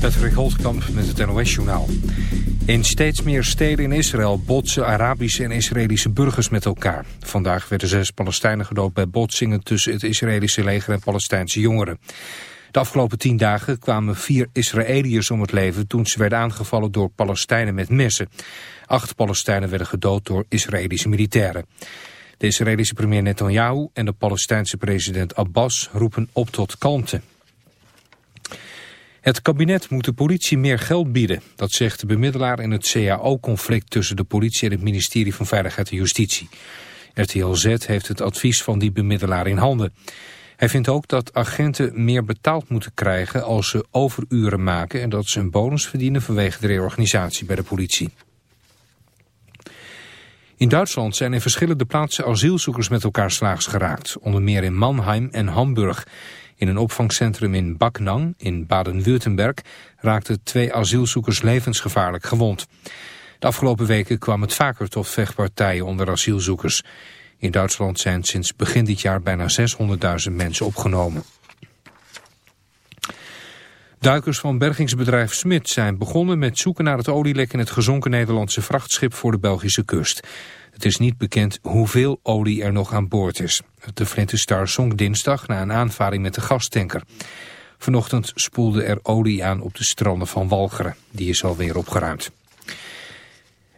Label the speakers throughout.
Speaker 1: Patrick Holtkamp met het NOS-journaal. In steeds meer steden in Israël botsen Arabische en Israëlische burgers met elkaar. Vandaag werden zes Palestijnen gedood bij botsingen tussen het Israëlische leger en Palestijnse jongeren. De afgelopen tien dagen kwamen vier Israëliërs om het leven toen ze werden aangevallen door Palestijnen met messen. Acht Palestijnen werden gedood door Israëlische militairen. De Israëlische premier Netanyahu en de Palestijnse president Abbas roepen op tot kalmte. Het kabinet moet de politie meer geld bieden. Dat zegt de bemiddelaar in het CAO-conflict tussen de politie en het ministerie van Veiligheid en Justitie. RTL Z heeft het advies van die bemiddelaar in handen. Hij vindt ook dat agenten meer betaald moeten krijgen als ze overuren maken... en dat ze een bonus verdienen vanwege de reorganisatie bij de politie. In Duitsland zijn in verschillende plaatsen asielzoekers met elkaar slaags geraakt. Onder meer in Mannheim en Hamburg. In een opvangcentrum in Backnang in Baden-Württemberg raakten twee asielzoekers levensgevaarlijk gewond. De afgelopen weken kwam het vaker tot vechtpartijen onder asielzoekers. In Duitsland zijn sinds begin dit jaar bijna 600.000 mensen opgenomen. Duikers van bergingsbedrijf Smit zijn begonnen met zoeken naar het olielek in het gezonken Nederlandse vrachtschip voor de Belgische kust. Het is niet bekend hoeveel olie er nog aan boord is. De Flinte Star zonk dinsdag na een aanvaring met de gastanker. Vanochtend spoelde er olie aan op de stranden van Walcheren. Die is alweer opgeruimd.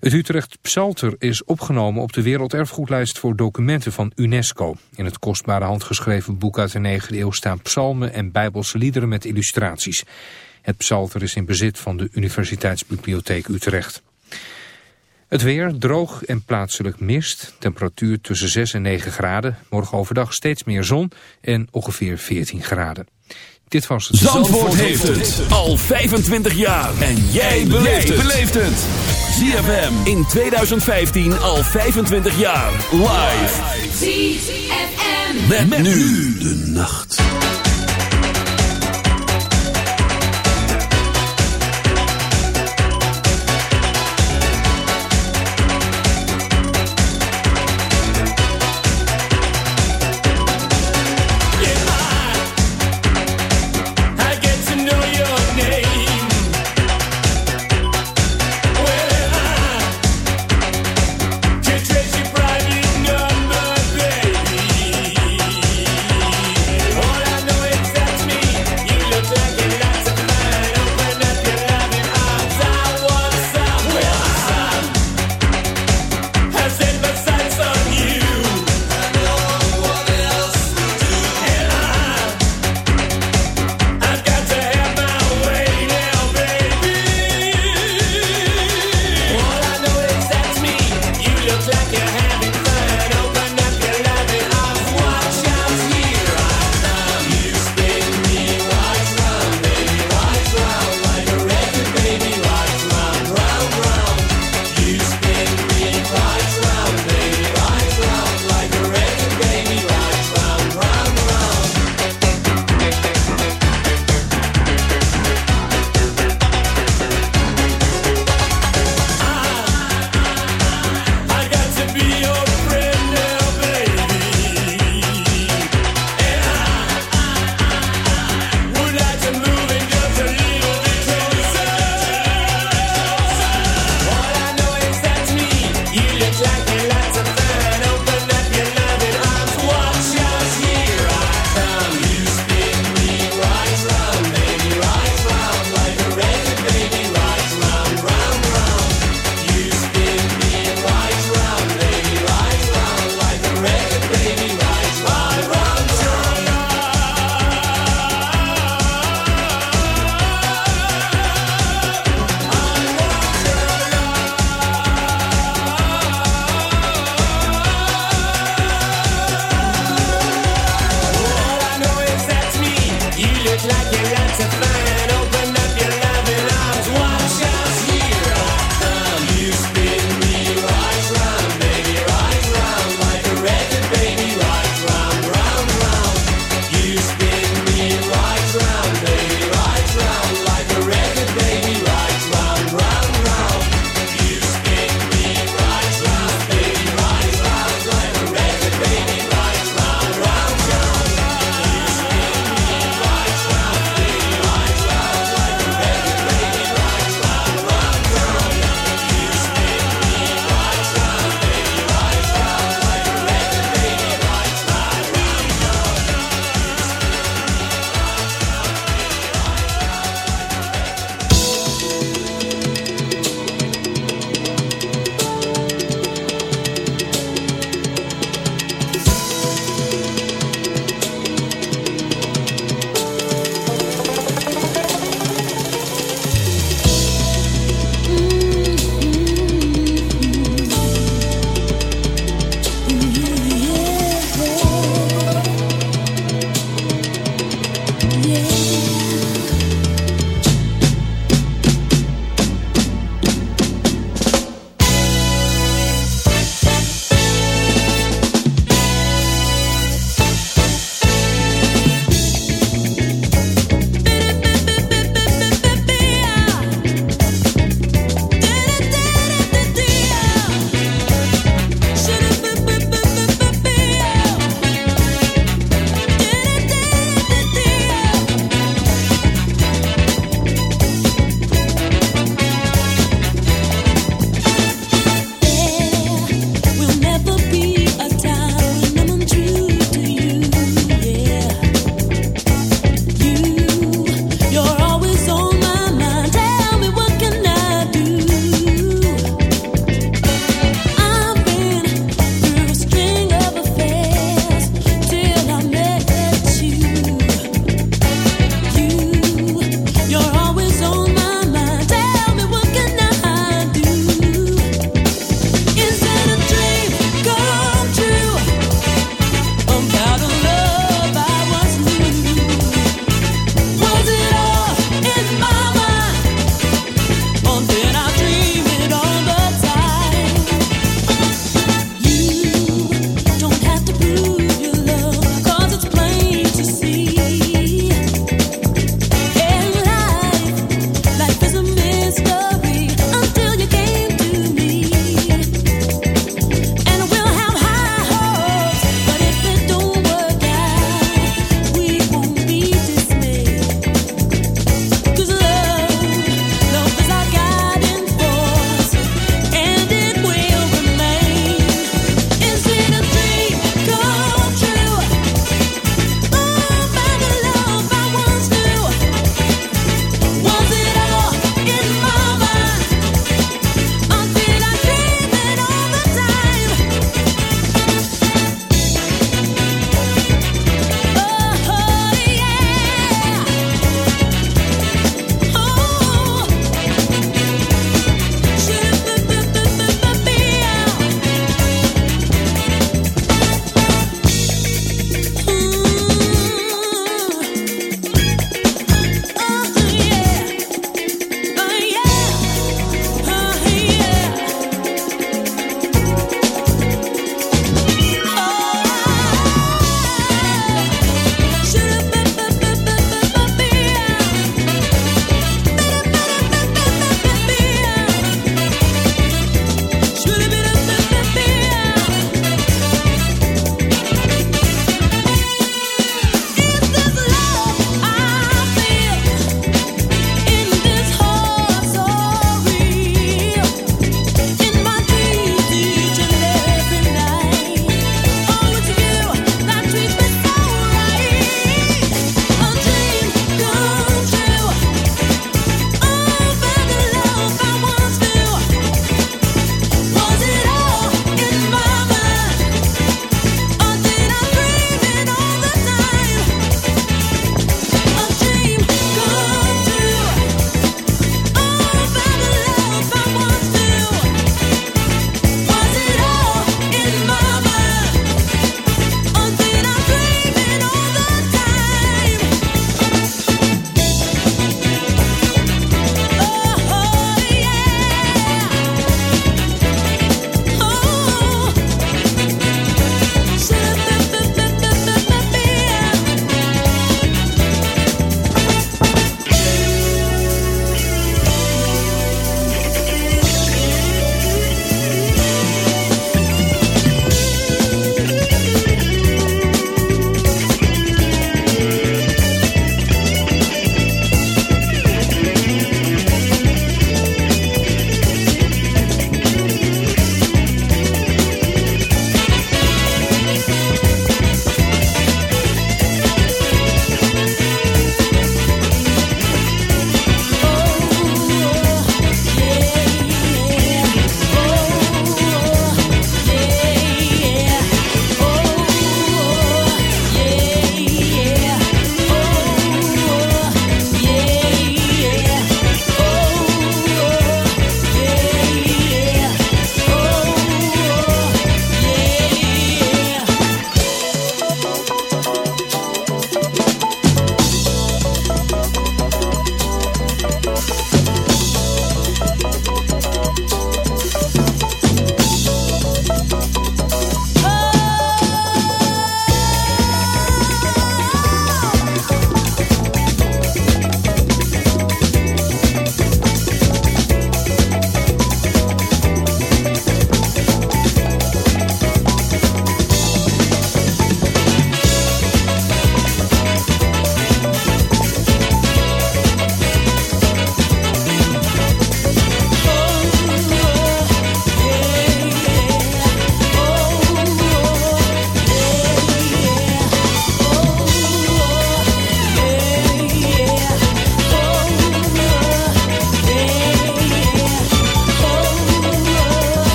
Speaker 1: Het Utrecht Psalter is opgenomen op de werelderfgoedlijst voor documenten van UNESCO. In het kostbare handgeschreven boek uit de 9e eeuw staan psalmen en bijbelse liederen met illustraties. Het Psalter is in bezit van de Universiteitsbibliotheek Utrecht. Het weer droog en plaatselijk mist. Temperatuur tussen 6 en 9 graden. Morgen overdag steeds meer zon en ongeveer 14 graden. Dit was het.
Speaker 2: Zandvoort, heeft het al 25 jaar. En jij beleeft het. ZFM in 2015 al 25 jaar. Live. ZFM. met nu de nacht.